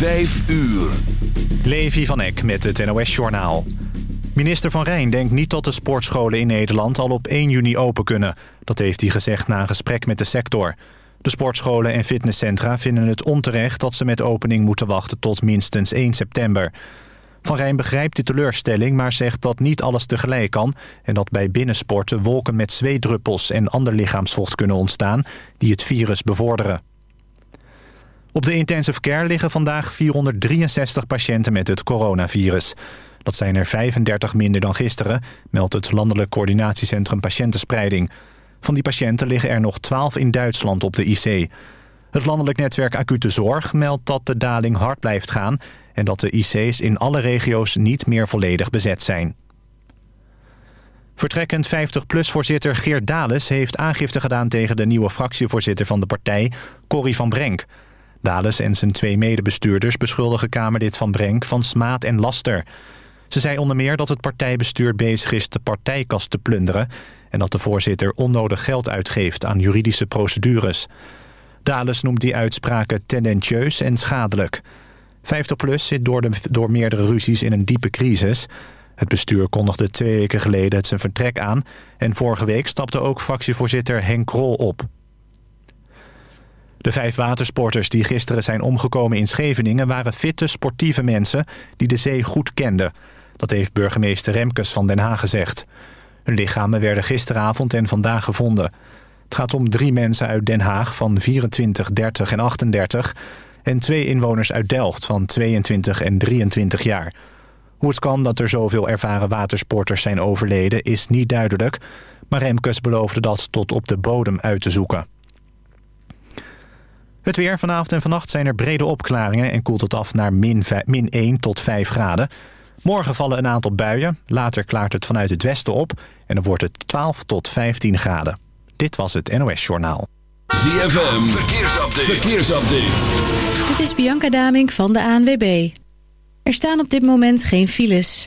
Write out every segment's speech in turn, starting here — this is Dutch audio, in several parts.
Vijf uur. Levi van Eck met het NOS-journaal. Minister Van Rijn denkt niet dat de sportscholen in Nederland al op 1 juni open kunnen. Dat heeft hij gezegd na een gesprek met de sector. De sportscholen en fitnesscentra vinden het onterecht dat ze met opening moeten wachten tot minstens 1 september. Van Rijn begrijpt de teleurstelling, maar zegt dat niet alles tegelijk kan... en dat bij binnensporten wolken met zweetdruppels en ander lichaamsvocht kunnen ontstaan... die het virus bevorderen. Op de intensive care liggen vandaag 463 patiënten met het coronavirus. Dat zijn er 35 minder dan gisteren, meldt het Landelijk Coördinatiecentrum Patiëntenspreiding. Van die patiënten liggen er nog 12 in Duitsland op de IC. Het landelijk netwerk Acute Zorg meldt dat de daling hard blijft gaan... en dat de IC's in alle regio's niet meer volledig bezet zijn. Vertrekkend 50PLUS-voorzitter Geert Dales heeft aangifte gedaan... tegen de nieuwe fractievoorzitter van de partij, Corrie van Brenk... Dales en zijn twee medebestuurders beschuldigen Kamerlid Van Brenk van smaad en laster. Ze zei onder meer dat het partijbestuur bezig is de partijkast te plunderen... en dat de voorzitter onnodig geld uitgeeft aan juridische procedures. Dales noemt die uitspraken tendentieus en schadelijk. 50PLUS zit door, de, door meerdere ruzies in een diepe crisis. Het bestuur kondigde twee weken geleden het zijn vertrek aan... en vorige week stapte ook fractievoorzitter Henk Krol op. De vijf watersporters die gisteren zijn omgekomen in Scheveningen... waren fitte, sportieve mensen die de zee goed kenden. Dat heeft burgemeester Remkes van Den Haag gezegd. Hun lichamen werden gisteravond en vandaag gevonden. Het gaat om drie mensen uit Den Haag van 24, 30 en 38... en twee inwoners uit Delft van 22 en 23 jaar. Hoe het kan dat er zoveel ervaren watersporters zijn overleden is niet duidelijk... maar Remkes beloofde dat tot op de bodem uit te zoeken. Het weer vanavond en vannacht zijn er brede opklaringen... en koelt het af naar min, min 1 tot 5 graden. Morgen vallen een aantal buien. Later klaart het vanuit het westen op... en dan wordt het 12 tot 15 graden. Dit was het NOS Journaal. ZFM, verkeersupdate. verkeersupdate. Dit is Bianca Damink van de ANWB. Er staan op dit moment geen files.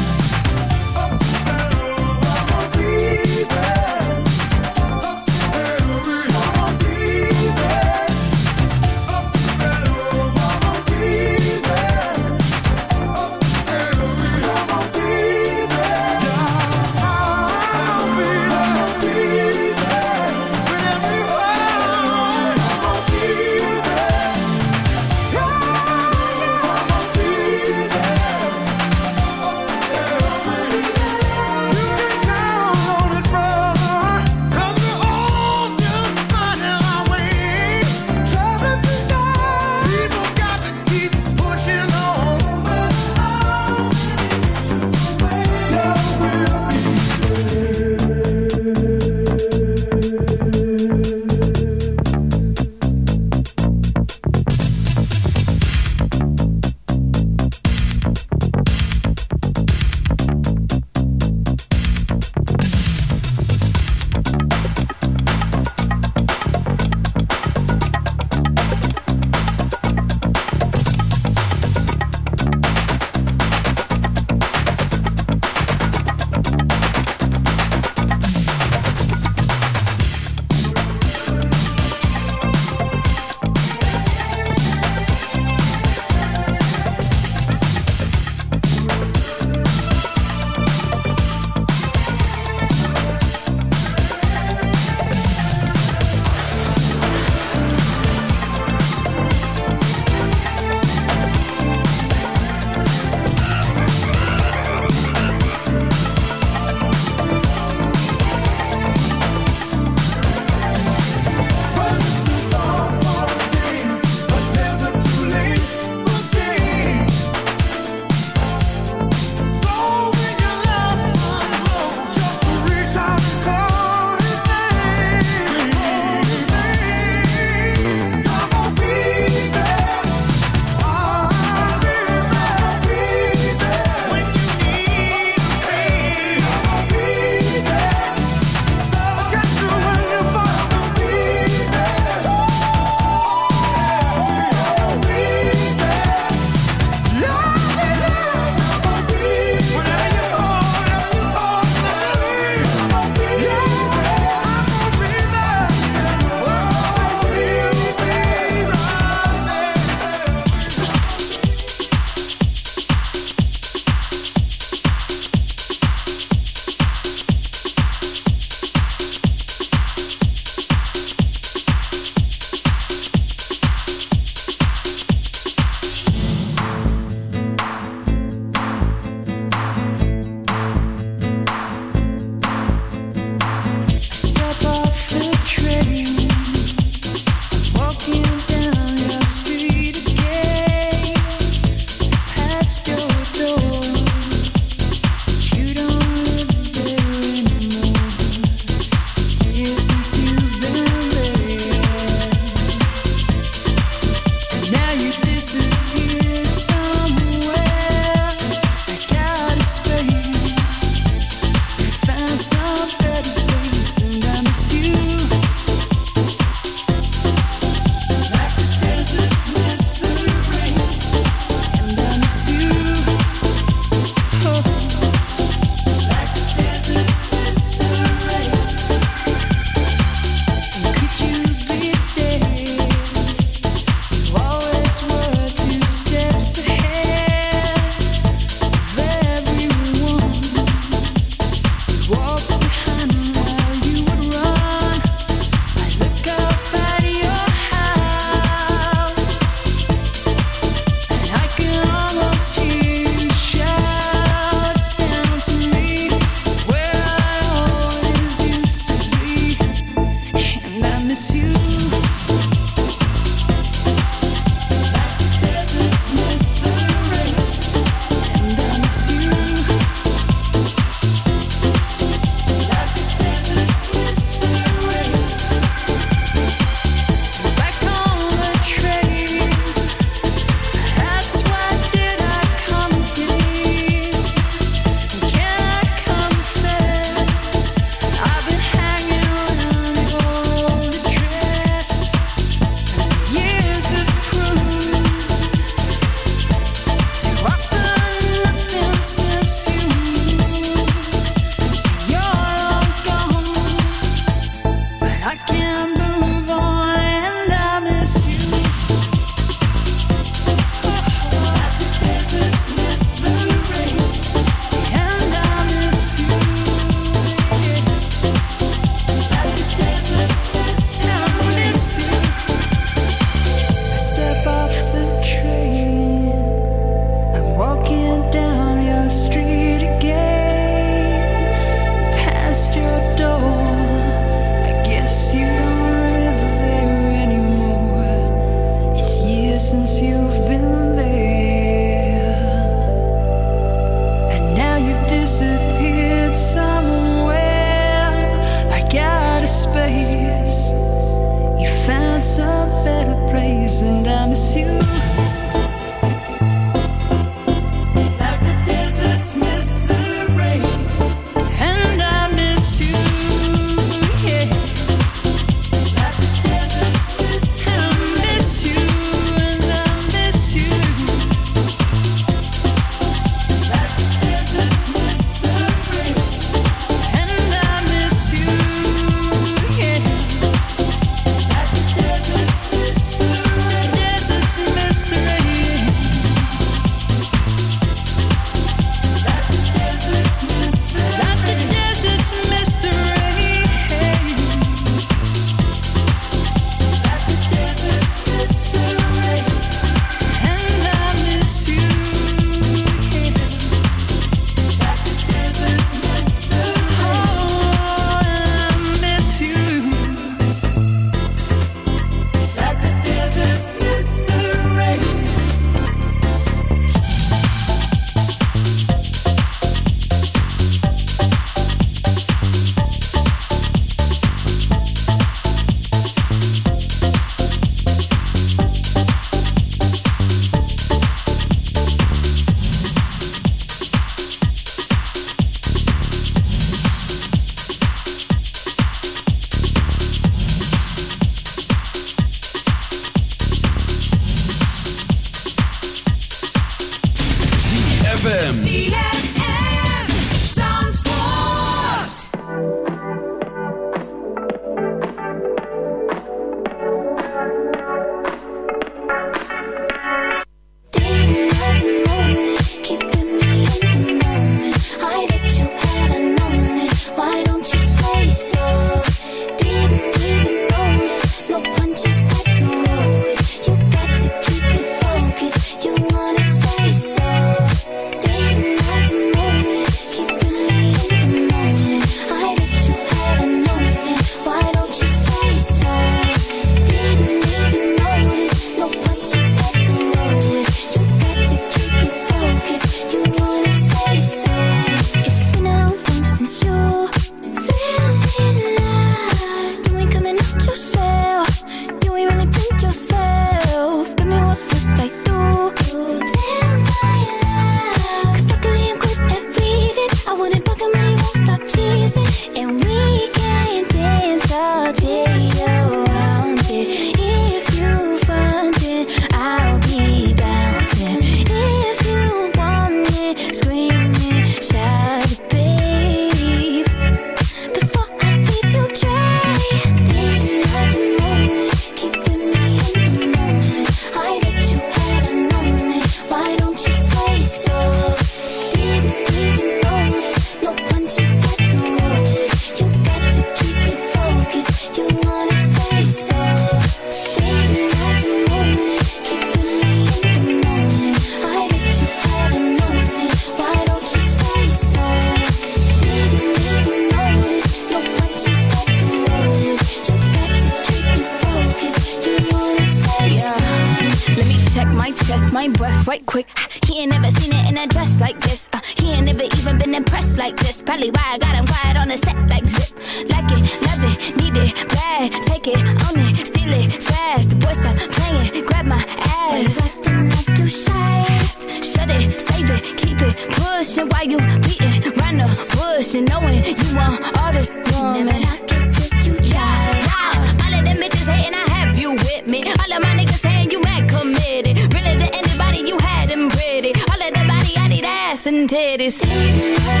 titties.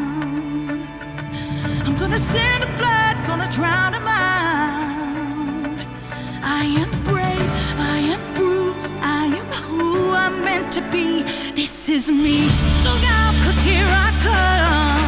Gonna send a blood, gonna drown a mind. I am brave, I am bruised, I am who I'm meant to be. This is me. Look out, cause here I come.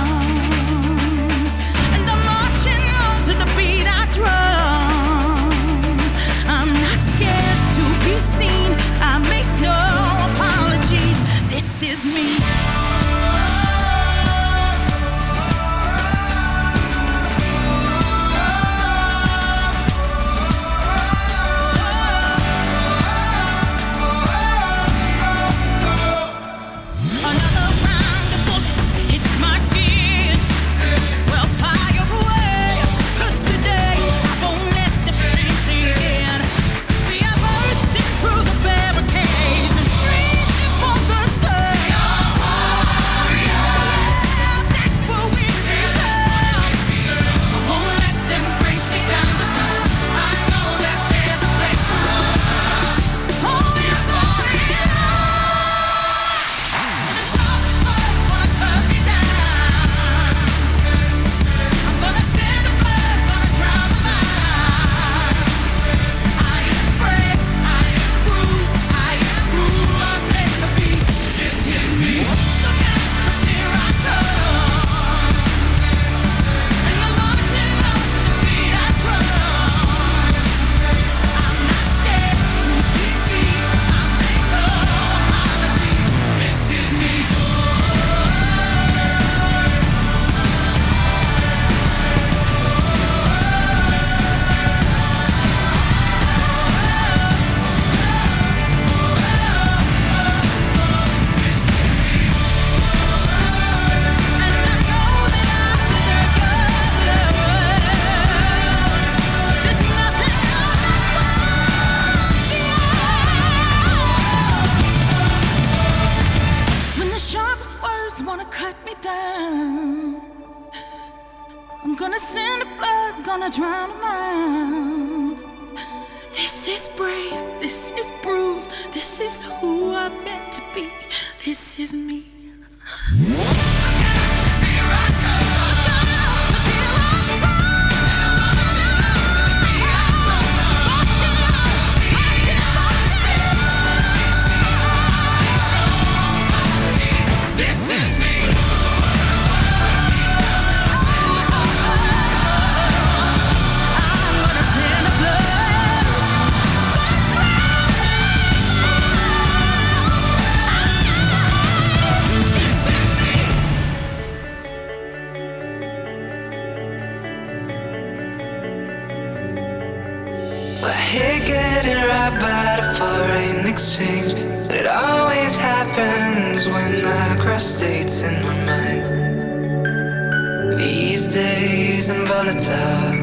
In my mind. These days I'm volatile.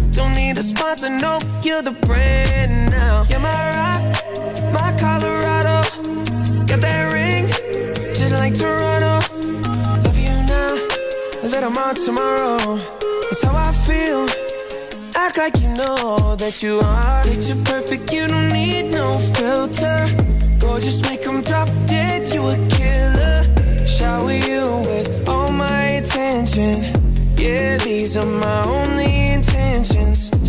Need a sponsor, no, you're the brand now. You're my rock, my Colorado. Got that ring, just like Toronto. Love you now, a little more tomorrow. That's how I feel. Act like you know that you are. Picture perfect, you don't need no filter. Gorgeous, make 'em drop dead, you a killer. Shower you with all my attention. Yeah, these are my only intentions.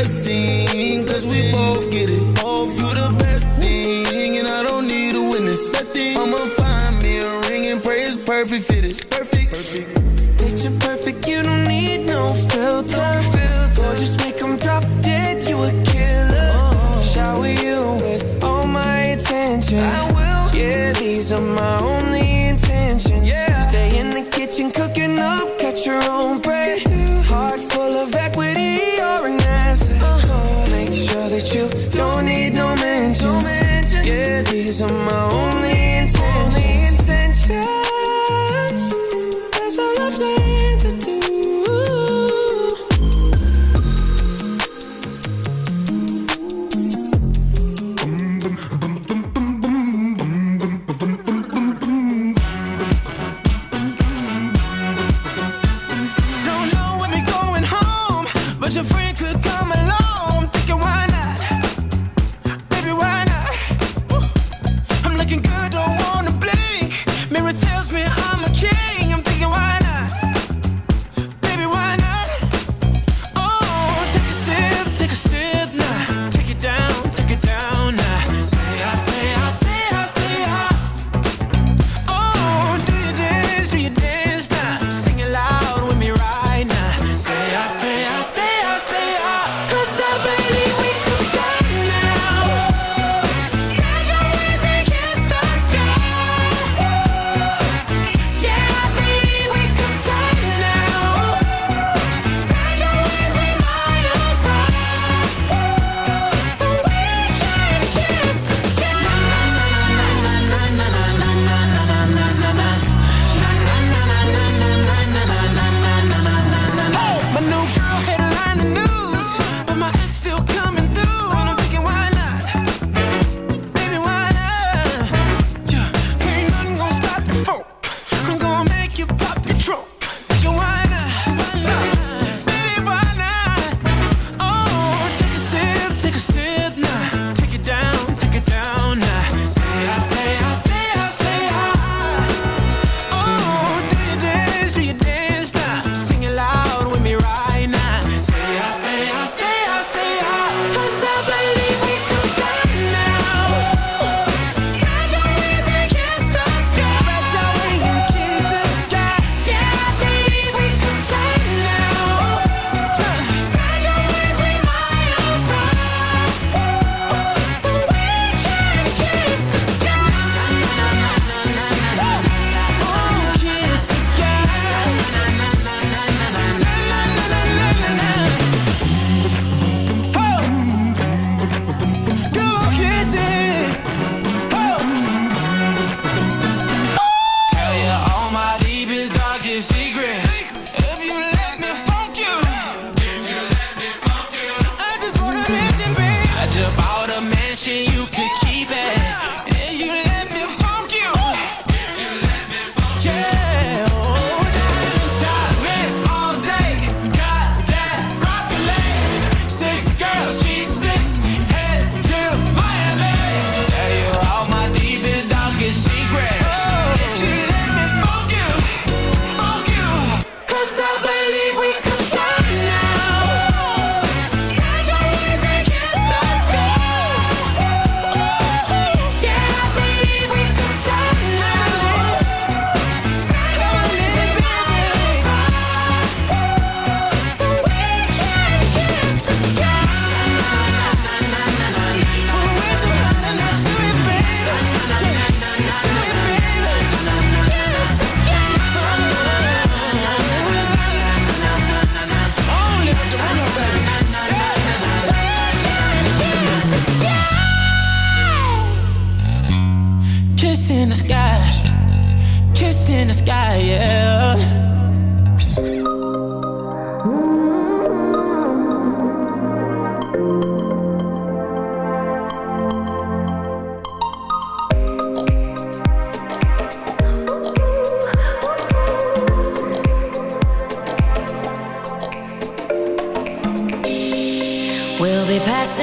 A blessing, cause we both get it. You the best thing, and I don't need a witness. I'ma find me a ring and pray it's perfect fitted. Perfect. Picture perfect, you don't need no filter. Gorgeous, make 'em drop dead, you a killer. Shower you with all my attention. I will. Yeah, these are my only intentions. Yeah. Stay in the kitchen, cooking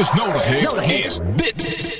Dus nodig nodig heeft. is dit.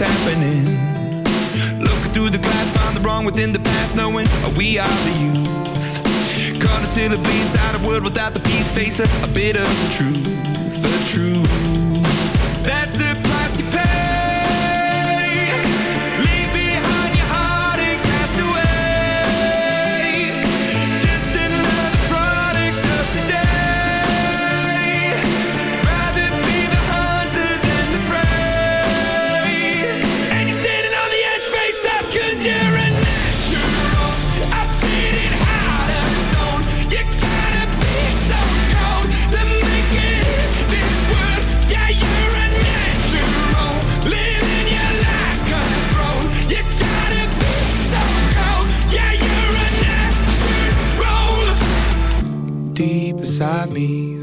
Happening? Looking through the glass, find the wrong within the past, knowing we are the youth. Caught until it bleeds out a world without the peace, face a, a bit of the truth, the truth.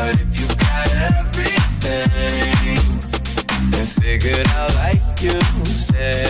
But if you got everything, then figured out like you said.